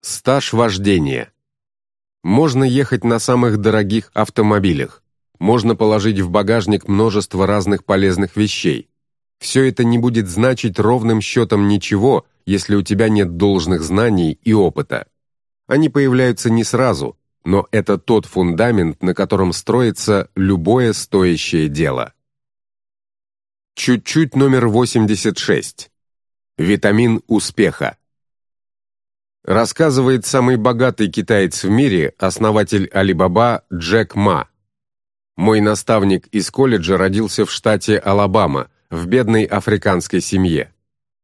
Стаж вождения. Можно ехать на самых дорогих автомобилях. Можно положить в багажник множество разных полезных вещей. Все это не будет значить ровным счетом ничего, если у тебя нет должных знаний и опыта. Они появляются не сразу, но это тот фундамент, на котором строится любое стоящее дело. Чуть-чуть номер 86. Витамин успеха. Рассказывает самый богатый китаец в мире, основатель Алибаба Джек Ма. Мой наставник из колледжа родился в штате Алабама, в бедной африканской семье.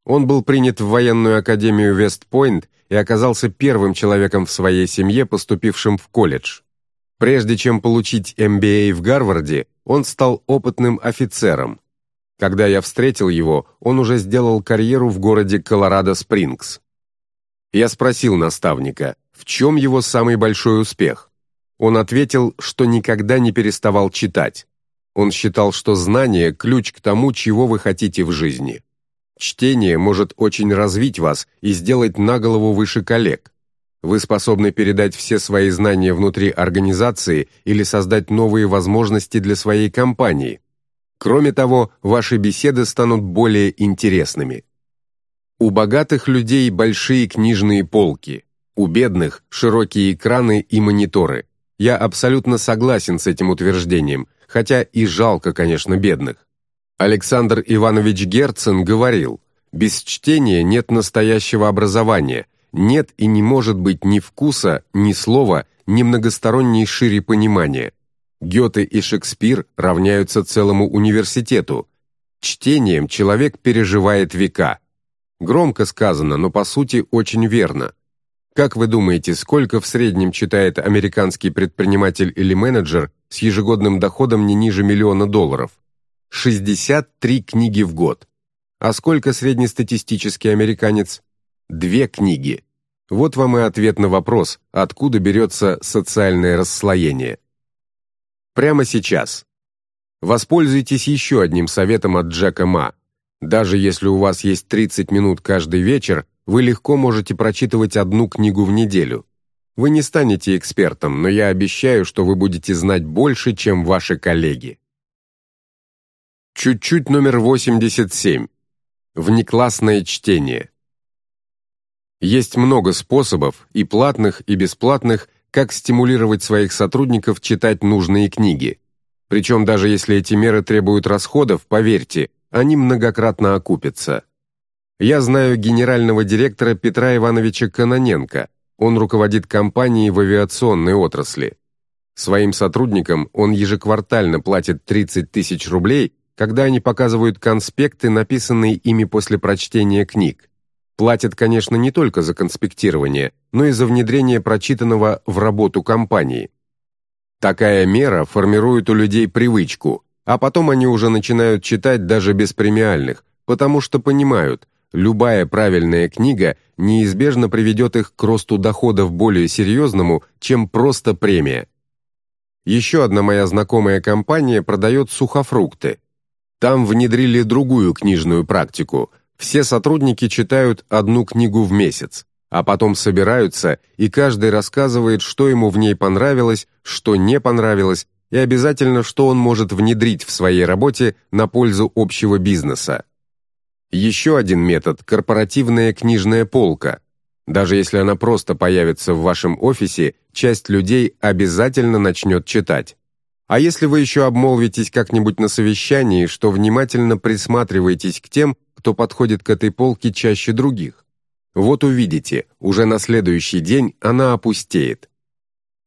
Он был принят в военную академию Вестпойнт и оказался первым человеком в своей семье, поступившим в колледж. Прежде чем получить MBA в Гарварде, он стал опытным офицером. Когда я встретил его, он уже сделал карьеру в городе Колорадо-Спрингс. Я спросил наставника, в чем его самый большой успех. Он ответил, что никогда не переставал читать. Он считал, что знание – ключ к тому, чего вы хотите в жизни. Чтение может очень развить вас и сделать на голову выше коллег. Вы способны передать все свои знания внутри организации или создать новые возможности для своей компании. Кроме того, ваши беседы станут более интересными. У богатых людей большие книжные полки, у бедных – широкие экраны и мониторы. Я абсолютно согласен с этим утверждением, хотя и жалко, конечно, бедных. Александр Иванович Герцен говорил, без чтения нет настоящего образования, нет и не может быть ни вкуса, ни слова, ни многосторонней шире понимания. Гёте и Шекспир равняются целому университету. Чтением человек переживает века. Громко сказано, но по сути очень верно. Как вы думаете, сколько в среднем читает американский предприниматель или менеджер с ежегодным доходом не ниже миллиона долларов? 63 книги в год. А сколько среднестатистический американец? Две книги. Вот вам и ответ на вопрос, откуда берется социальное расслоение. Прямо сейчас. Воспользуйтесь еще одним советом от Джека Ма. Даже если у вас есть 30 минут каждый вечер, вы легко можете прочитывать одну книгу в неделю. Вы не станете экспертом, но я обещаю, что вы будете знать больше, чем ваши коллеги. Чуть-чуть номер 87. Внеклассное чтение. Есть много способов, и платных, и бесплатных, как стимулировать своих сотрудников читать нужные книги. Причем даже если эти меры требуют расходов, поверьте, они многократно окупятся. Я знаю генерального директора Петра Ивановича Кононенко. Он руководит компанией в авиационной отрасли. Своим сотрудникам он ежеквартально платит 30 тысяч рублей, когда они показывают конспекты, написанные ими после прочтения книг. Платят, конечно, не только за конспектирование, но и за внедрение прочитанного в работу компании. Такая мера формирует у людей привычку, а потом они уже начинают читать даже без премиальных, потому что понимают, Любая правильная книга неизбежно приведет их к росту доходов более серьезному, чем просто премия. Еще одна моя знакомая компания продает сухофрукты. Там внедрили другую книжную практику. Все сотрудники читают одну книгу в месяц, а потом собираются, и каждый рассказывает, что ему в ней понравилось, что не понравилось, и обязательно, что он может внедрить в своей работе на пользу общего бизнеса. Еще один метод – корпоративная книжная полка. Даже если она просто появится в вашем офисе, часть людей обязательно начнет читать. А если вы еще обмолвитесь как-нибудь на совещании, что внимательно присматриваетесь к тем, кто подходит к этой полке чаще других? Вот увидите, уже на следующий день она опустеет.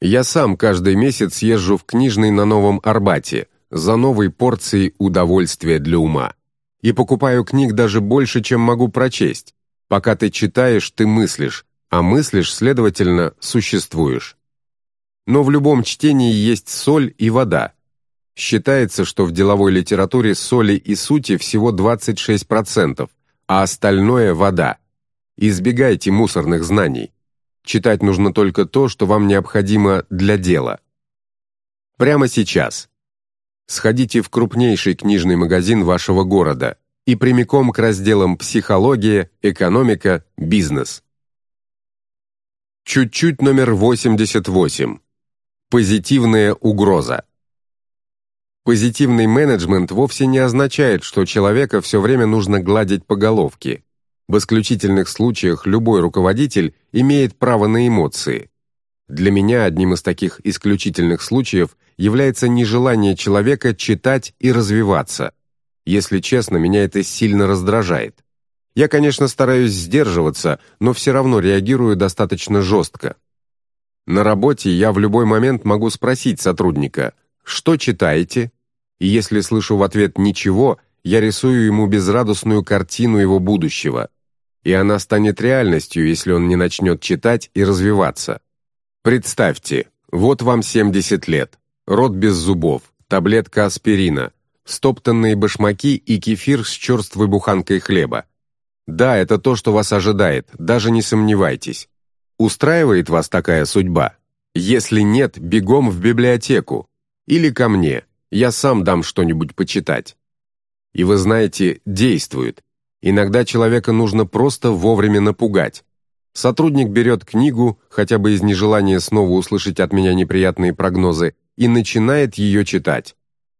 Я сам каждый месяц езжу в книжный на Новом Арбате за новой порцией удовольствия для ума и покупаю книг даже больше, чем могу прочесть. Пока ты читаешь, ты мыслишь, а мыслишь, следовательно, существуешь. Но в любом чтении есть соль и вода. Считается, что в деловой литературе соли и сути всего 26%, а остальное – вода. Избегайте мусорных знаний. Читать нужно только то, что вам необходимо для дела. Прямо сейчас сходите в крупнейший книжный магазин вашего города и прямиком к разделам «Психология», «Экономика», «Бизнес». Чуть-чуть номер 88. Позитивная угроза. Позитивный менеджмент вовсе не означает, что человека все время нужно гладить по головке. В исключительных случаях любой руководитель имеет право на эмоции. Для меня одним из таких исключительных случаев является нежелание человека читать и развиваться. Если честно, меня это сильно раздражает. Я, конечно, стараюсь сдерживаться, но все равно реагирую достаточно жестко. На работе я в любой момент могу спросить сотрудника «Что читаете?» И если слышу в ответ «Ничего», я рисую ему безрадостную картину его будущего. И она станет реальностью, если он не начнет читать и развиваться. Представьте, вот вам 70 лет, рот без зубов, таблетка аспирина, стоптанные башмаки и кефир с черствой буханкой хлеба. Да, это то, что вас ожидает, даже не сомневайтесь. Устраивает вас такая судьба? Если нет, бегом в библиотеку. Или ко мне, я сам дам что-нибудь почитать. И вы знаете, действует. Иногда человека нужно просто вовремя напугать. Сотрудник берет книгу, хотя бы из нежелания снова услышать от меня неприятные прогнозы, и начинает ее читать.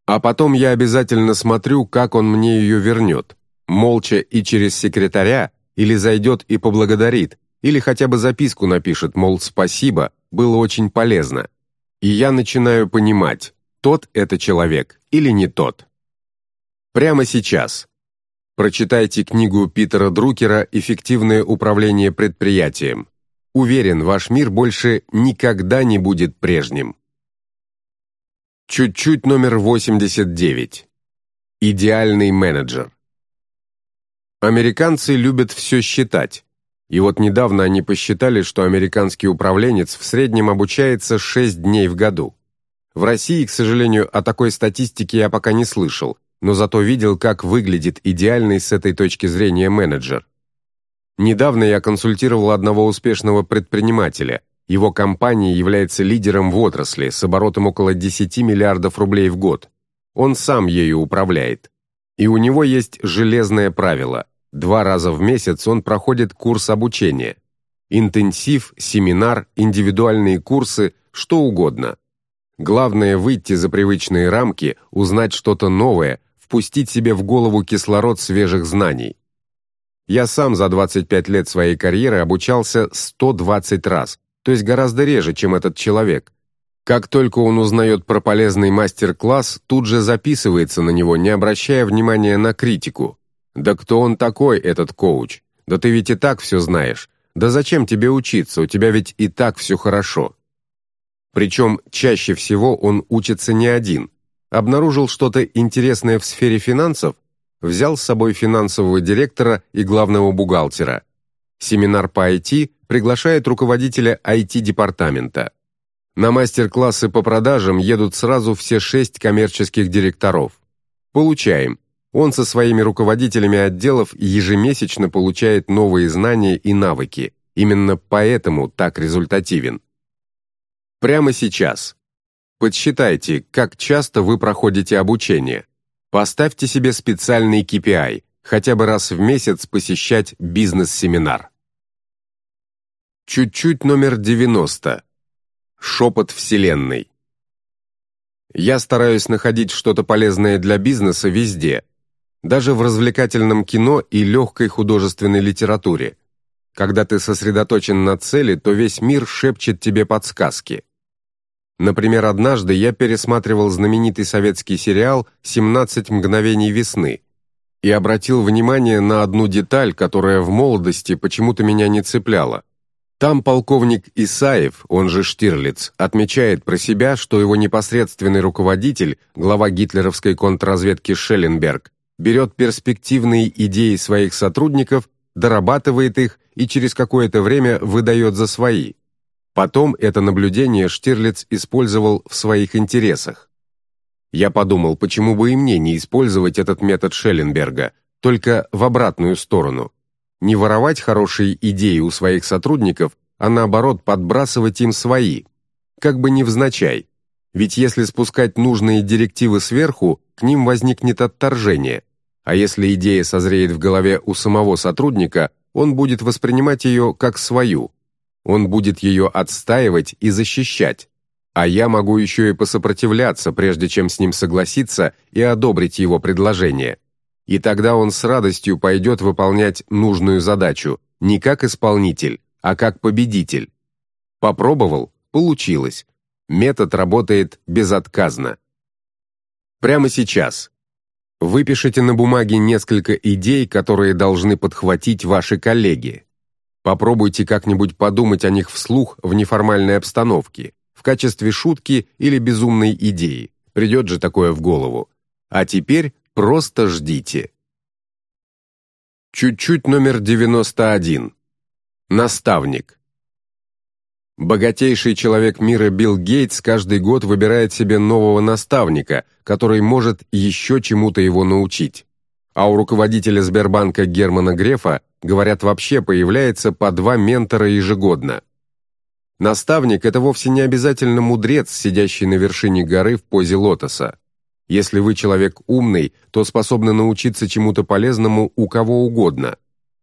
А потом я обязательно смотрю, как он мне ее вернет молча и через секретаря, или зайдет и поблагодарит, или хотя бы записку напишет, мол, спасибо, было очень полезно. И я начинаю понимать, тот это человек или не тот. Прямо сейчас. Прочитайте книгу Питера Друкера «Эффективное управление предприятием». Уверен, ваш мир больше никогда не будет прежним. Чуть-чуть номер 89. Идеальный менеджер. Американцы любят все считать. И вот недавно они посчитали, что американский управленец в среднем обучается 6 дней в году. В России, к сожалению, о такой статистике я пока не слышал, но зато видел, как выглядит идеальный с этой точки зрения менеджер. Недавно я консультировал одного успешного предпринимателя. Его компания является лидером в отрасли с оборотом около 10 миллиардов рублей в год. Он сам ею управляет. И у него есть железное правило. Два раза в месяц он проходит курс обучения. Интенсив, семинар, индивидуальные курсы, что угодно. Главное выйти за привычные рамки, узнать что-то новое, впустить себе в голову кислород свежих знаний. Я сам за 25 лет своей карьеры обучался 120 раз, то есть гораздо реже, чем этот человек. Как только он узнает про полезный мастер-класс, тут же записывается на него, не обращая внимания на критику. «Да кто он такой, этот коуч? Да ты ведь и так все знаешь. Да зачем тебе учиться, у тебя ведь и так все хорошо». Причем чаще всего он учится не один. Обнаружил что-то интересное в сфере финансов, взял с собой финансового директора и главного бухгалтера. Семинар по IT приглашает руководителя IT-департамента. На мастер-классы по продажам едут сразу все шесть коммерческих директоров. Получаем. Он со своими руководителями отделов ежемесячно получает новые знания и навыки. Именно поэтому так результативен. Прямо сейчас. Подсчитайте, как часто вы проходите обучение. Поставьте себе специальный KPI, хотя бы раз в месяц посещать бизнес-семинар. Чуть-чуть номер 90. Шепот Вселенной. Я стараюсь находить что-то полезное для бизнеса везде, даже в развлекательном кино и легкой художественной литературе. Когда ты сосредоточен на цели, то весь мир шепчет тебе подсказки. Например, однажды я пересматривал знаменитый советский сериал «17 мгновений весны» и обратил внимание на одну деталь, которая в молодости почему-то меня не цепляла. Там полковник Исаев, он же Штирлиц, отмечает про себя, что его непосредственный руководитель, глава гитлеровской контрразведки Шелленберг, берет перспективные идеи своих сотрудников, дорабатывает их и через какое-то время выдает за свои. Потом это наблюдение Штирлиц использовал в своих интересах. Я подумал, почему бы и мне не использовать этот метод Шелленберга, только в обратную сторону – не воровать хорошие идеи у своих сотрудников, а наоборот подбрасывать им свои, как бы невзначай. Ведь если спускать нужные директивы сверху, к ним возникнет отторжение, а если идея созреет в голове у самого сотрудника, он будет воспринимать ее как свою. Он будет ее отстаивать и защищать, а я могу еще и посопротивляться, прежде чем с ним согласиться и одобрить его предложение. И тогда он с радостью пойдет выполнять нужную задачу, не как исполнитель, а как победитель. Попробовал – получилось. Метод работает безотказно. Прямо сейчас. Выпишите на бумаге несколько идей, которые должны подхватить ваши коллеги. Попробуйте как-нибудь подумать о них вслух в неформальной обстановке, в качестве шутки или безумной идеи. Придет же такое в голову. А теперь просто ждите. Чуть-чуть номер 91. Наставник. Богатейший человек мира Билл Гейтс каждый год выбирает себе нового наставника, который может еще чему-то его научить. А у руководителя Сбербанка Германа Грефа, говорят, вообще появляется по два ментора ежегодно. Наставник – это вовсе не обязательно мудрец, сидящий на вершине горы в позе лотоса. Если вы человек умный, то способны научиться чему-то полезному у кого угодно.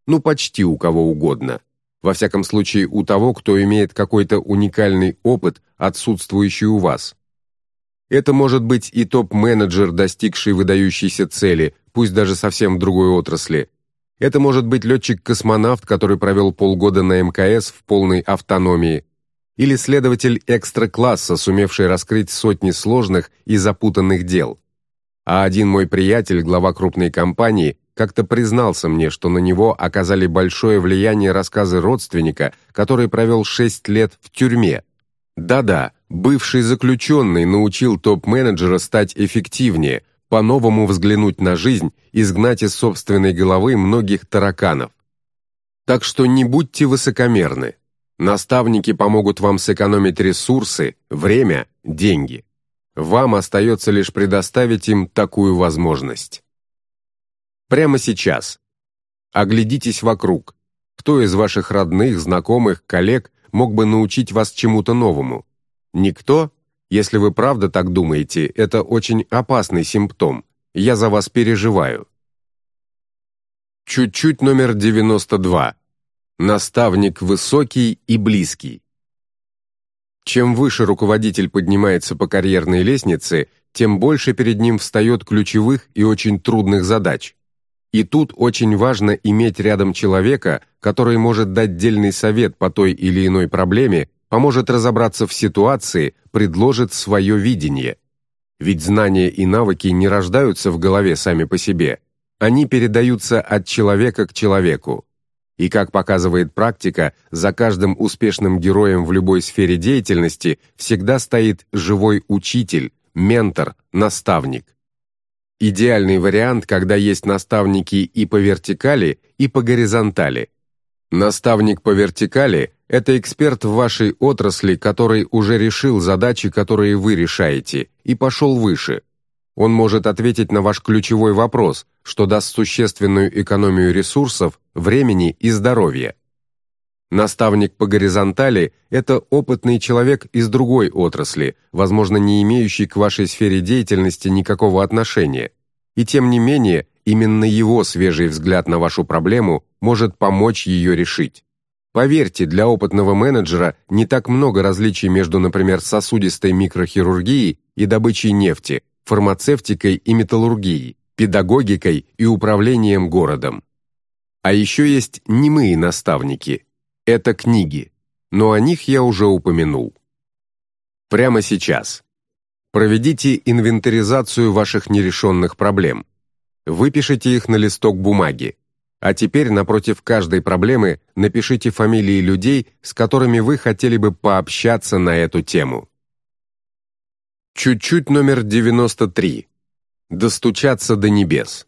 Ну, почти у кого угодно во всяком случае у того, кто имеет какой-то уникальный опыт, отсутствующий у вас. Это может быть и топ-менеджер, достигший выдающейся цели, пусть даже совсем в другой отрасли. Это может быть летчик-космонавт, который провел полгода на МКС в полной автономии. Или следователь экстра-класса, сумевший раскрыть сотни сложных и запутанных дел. А один мой приятель, глава крупной компании, как-то признался мне, что на него оказали большое влияние рассказы родственника, который провел шесть лет в тюрьме. Да-да, бывший заключенный научил топ-менеджера стать эффективнее, по-новому взглянуть на жизнь, изгнать из собственной головы многих тараканов. Так что не будьте высокомерны. Наставники помогут вам сэкономить ресурсы, время, деньги. Вам остается лишь предоставить им такую возможность. Прямо сейчас. Оглядитесь вокруг. Кто из ваших родных, знакомых, коллег мог бы научить вас чему-то новому? Никто? Если вы правда так думаете, это очень опасный симптом. Я за вас переживаю. Чуть-чуть номер 92. Наставник высокий и близкий. Чем выше руководитель поднимается по карьерной лестнице, тем больше перед ним встает ключевых и очень трудных задач. И тут очень важно иметь рядом человека, который может дать дельный совет по той или иной проблеме, поможет разобраться в ситуации, предложит свое видение. Ведь знания и навыки не рождаются в голове сами по себе. Они передаются от человека к человеку. И как показывает практика, за каждым успешным героем в любой сфере деятельности всегда стоит живой учитель, ментор, наставник. Идеальный вариант, когда есть наставники и по вертикали, и по горизонтали. Наставник по вертикали – это эксперт в вашей отрасли, который уже решил задачи, которые вы решаете, и пошел выше. Он может ответить на ваш ключевой вопрос, что даст существенную экономию ресурсов, времени и здоровья. Наставник по горизонтали – это опытный человек из другой отрасли, возможно, не имеющий к вашей сфере деятельности никакого отношения. И тем не менее, именно его свежий взгляд на вашу проблему может помочь ее решить. Поверьте, для опытного менеджера не так много различий между, например, сосудистой микрохирургией и добычей нефти, фармацевтикой и металлургией, педагогикой и управлением городом. А еще есть немые наставники, это книги, но о них я уже упомянул. Прямо сейчас. Проведите инвентаризацию ваших нерешенных проблем. Выпишите их на листок бумаги. А теперь напротив каждой проблемы напишите фамилии людей, с которыми вы хотели бы пообщаться на эту тему. Чуть-чуть номер 93. Достучаться до небес.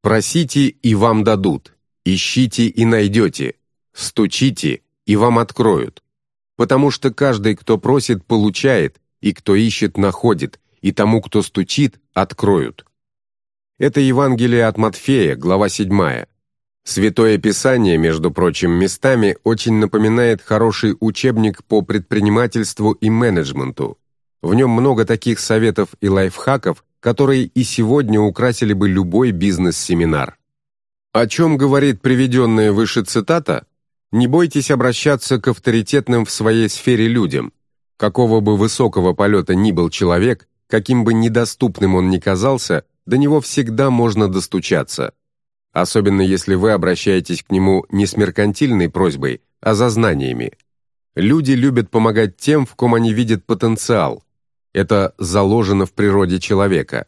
Просите, и вам дадут. Ищите и найдете. Стучите, и вам откроют. Потому что каждый, кто просит, получает, и кто ищет, находит, и тому, кто стучит, откроют. Это Евангелие от Матфея, глава 7. Святое Писание, между прочим, местами очень напоминает хороший учебник по предпринимательству и менеджменту. В нем много таких советов и лайфхаков, которые и сегодня украсили бы любой бизнес-семинар. О чем говорит приведенная выше цитата? Не бойтесь обращаться к авторитетным в своей сфере людям. Какого бы высокого полета ни был человек, каким бы недоступным он ни казался, до него всегда можно достучаться. Особенно если вы обращаетесь к нему не с меркантильной просьбой, а за знаниями. Люди любят помогать тем, в ком они видят потенциал. Это заложено в природе человека.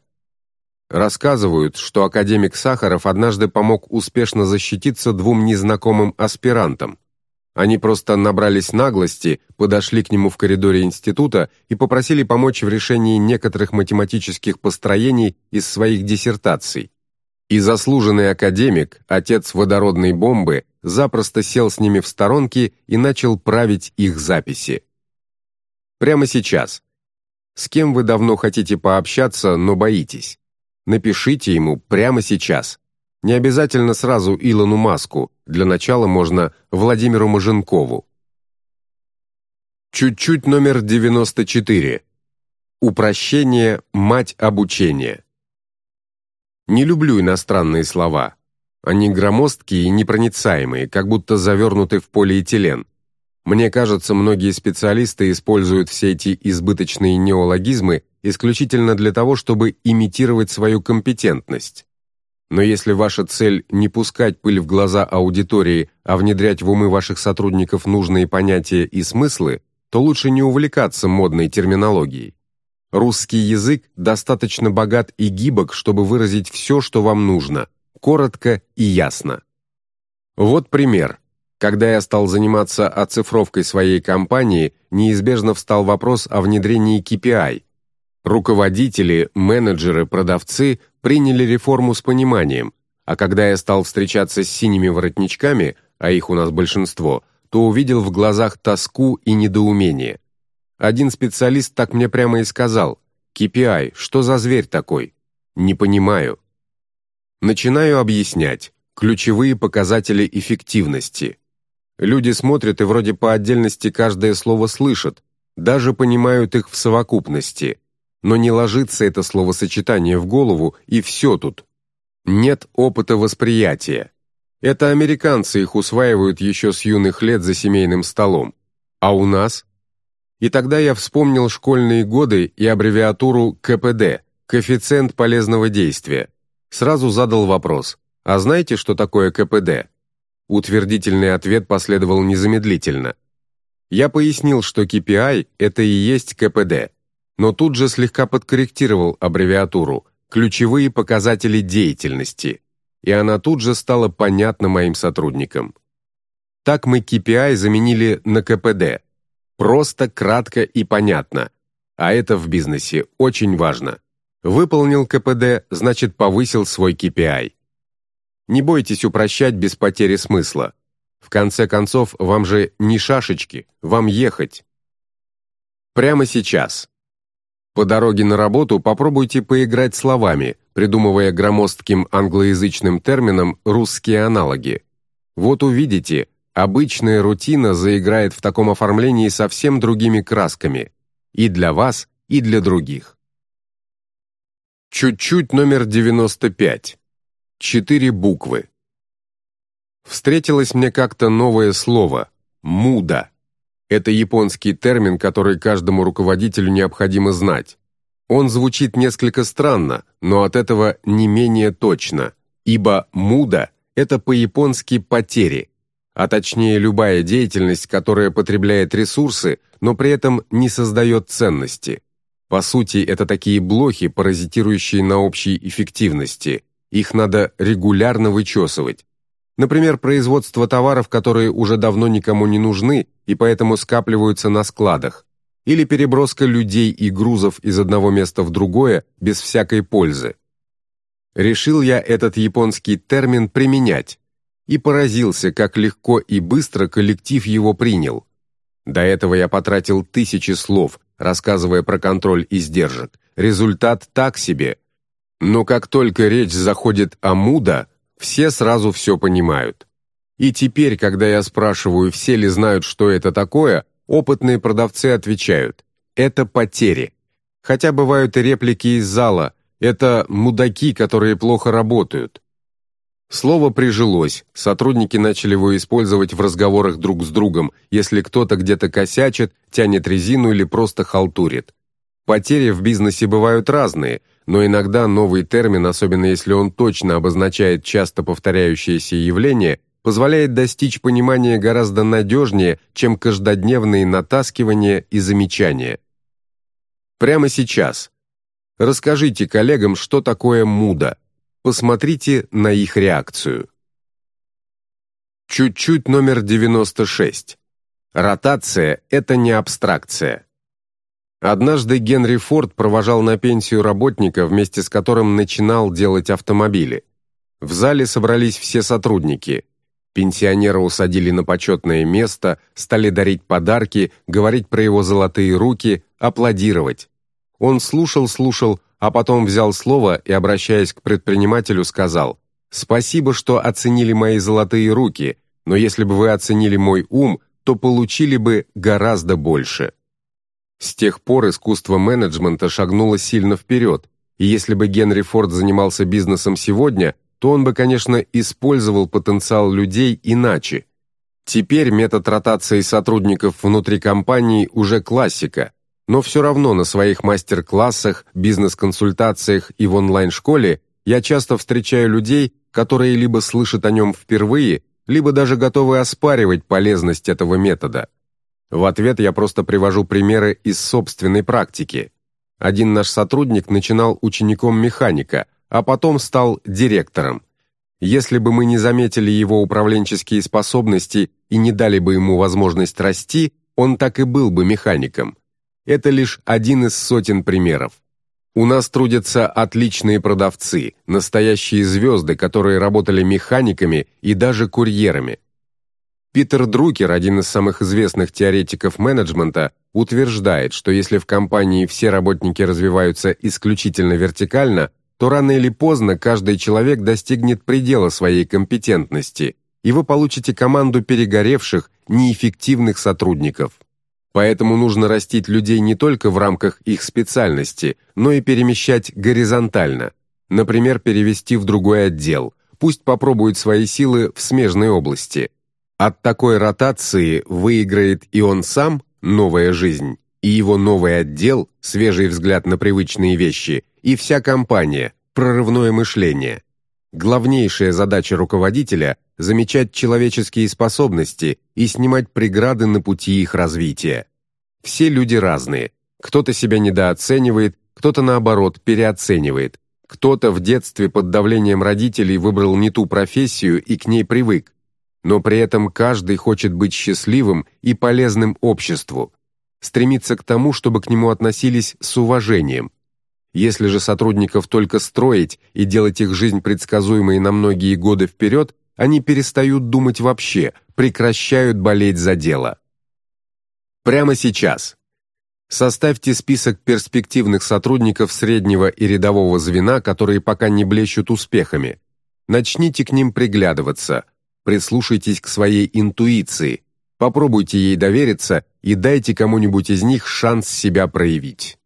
Рассказывают, что академик Сахаров однажды помог успешно защититься двум незнакомым аспирантам. Они просто набрались наглости, подошли к нему в коридоре института и попросили помочь в решении некоторых математических построений из своих диссертаций. И заслуженный академик, отец водородной бомбы, запросто сел с ними в сторонке и начал править их записи. Прямо сейчас. С кем вы давно хотите пообщаться, но боитесь? Напишите ему прямо сейчас. Не обязательно сразу Илону Маску, для начала можно Владимиру Маженкову. Чуть-чуть номер 94. Упрощение – мать обучения. Не люблю иностранные слова. Они громоздкие и непроницаемые, как будто завернуты в полиэтилен. Мне кажется, многие специалисты используют все эти избыточные неологизмы исключительно для того, чтобы имитировать свою компетентность. Но если ваша цель не пускать пыль в глаза аудитории, а внедрять в умы ваших сотрудников нужные понятия и смыслы, то лучше не увлекаться модной терминологией. Русский язык достаточно богат и гибок, чтобы выразить все, что вам нужно, коротко и ясно. Вот пример. Когда я стал заниматься оцифровкой своей компании, неизбежно встал вопрос о внедрении KPI. Руководители, менеджеры, продавцы приняли реформу с пониманием, а когда я стал встречаться с синими воротничками, а их у нас большинство, то увидел в глазах тоску и недоумение – один специалист так мне прямо и сказал. KPI, что за зверь такой? Не понимаю. Начинаю объяснять. Ключевые показатели эффективности. Люди смотрят и вроде по отдельности каждое слово слышат, даже понимают их в совокупности. Но не ложится это словосочетание в голову, и все тут. Нет опыта восприятия. Это американцы их усваивают еще с юных лет за семейным столом. А у нас и тогда я вспомнил школьные годы и аббревиатуру КПД – коэффициент полезного действия. Сразу задал вопрос «А знаете, что такое КПД?» Утвердительный ответ последовал незамедлительно. Я пояснил, что KPI – это и есть КПД, но тут же слегка подкорректировал аббревиатуру «ключевые показатели деятельности», и она тут же стала понятна моим сотрудникам. Так мы KPI заменили на КПД – Просто, кратко и понятно. А это в бизнесе очень важно. Выполнил КПД, значит повысил свой KPI. Не бойтесь упрощать без потери смысла. В конце концов, вам же не шашечки, вам ехать. Прямо сейчас. По дороге на работу попробуйте поиграть словами, придумывая громоздким англоязычным термином русские аналоги. Вот увидите, Обычная рутина заиграет в таком оформлении совсем другими красками. И для вас, и для других. Чуть-чуть номер 95. Четыре буквы. Встретилось мне как-то новое слово «муда». Это японский термин, который каждому руководителю необходимо знать. Он звучит несколько странно, но от этого не менее точно, ибо «муда» — это по-японски «потери», а точнее любая деятельность, которая потребляет ресурсы, но при этом не создает ценности. По сути, это такие блохи, паразитирующие на общей эффективности. Их надо регулярно вычесывать. Например, производство товаров, которые уже давно никому не нужны и поэтому скапливаются на складах. Или переброска людей и грузов из одного места в другое без всякой пользы. Решил я этот японский термин применять, и поразился, как легко и быстро коллектив его принял. До этого я потратил тысячи слов, рассказывая про контроль издержек. Результат так себе. Но как только речь заходит о муда, все сразу все понимают. И теперь, когда я спрашиваю, все ли знают, что это такое, опытные продавцы отвечают «это потери». Хотя бывают и реплики из зала «это мудаки, которые плохо работают». Слово прижилось, сотрудники начали его использовать в разговорах друг с другом, если кто-то где-то косячит, тянет резину или просто халтурит. Потери в бизнесе бывают разные, но иногда новый термин, особенно если он точно обозначает часто повторяющееся явление, позволяет достичь понимания гораздо надежнее, чем каждодневные натаскивания и замечания. Прямо сейчас. Расскажите коллегам, что такое муда – Посмотрите на их реакцию. Чуть-чуть номер 96. Ротация – это не абстракция. Однажды Генри Форд провожал на пенсию работника, вместе с которым начинал делать автомобили. В зале собрались все сотрудники. Пенсионера усадили на почетное место, стали дарить подарки, говорить про его золотые руки, аплодировать. Он слушал-слушал, а потом взял слово и, обращаясь к предпринимателю, сказал «Спасибо, что оценили мои золотые руки, но если бы вы оценили мой ум, то получили бы гораздо больше». С тех пор искусство менеджмента шагнуло сильно вперед, и если бы Генри Форд занимался бизнесом сегодня, то он бы, конечно, использовал потенциал людей иначе. Теперь метод ротации сотрудников внутри компании уже классика – но все равно на своих мастер-классах, бизнес-консультациях и в онлайн-школе я часто встречаю людей, которые либо слышат о нем впервые, либо даже готовы оспаривать полезность этого метода. В ответ я просто привожу примеры из собственной практики. Один наш сотрудник начинал учеником механика, а потом стал директором. Если бы мы не заметили его управленческие способности и не дали бы ему возможность расти, он так и был бы механиком. Это лишь один из сотен примеров. У нас трудятся отличные продавцы, настоящие звезды, которые работали механиками и даже курьерами. Питер Друкер, один из самых известных теоретиков менеджмента, утверждает, что если в компании все работники развиваются исключительно вертикально, то рано или поздно каждый человек достигнет предела своей компетентности, и вы получите команду перегоревших, неэффективных сотрудников. Поэтому нужно растить людей не только в рамках их специальности, но и перемещать горизонтально. Например, перевести в другой отдел. Пусть попробует свои силы в смежной области. От такой ротации выиграет и он сам, новая жизнь, и его новый отдел, свежий взгляд на привычные вещи, и вся компания, прорывное мышление. Главнейшая задача руководителя – замечать человеческие способности и снимать преграды на пути их развития. Все люди разные. Кто-то себя недооценивает, кто-то, наоборот, переоценивает. Кто-то в детстве под давлением родителей выбрал не ту профессию и к ней привык. Но при этом каждый хочет быть счастливым и полезным обществу. Стремится к тому, чтобы к нему относились с уважением, если же сотрудников только строить и делать их жизнь предсказуемой на многие годы вперед, они перестают думать вообще, прекращают болеть за дело. Прямо сейчас. Составьте список перспективных сотрудников среднего и рядового звена, которые пока не блещут успехами. Начните к ним приглядываться, прислушайтесь к своей интуиции, попробуйте ей довериться и дайте кому-нибудь из них шанс себя проявить.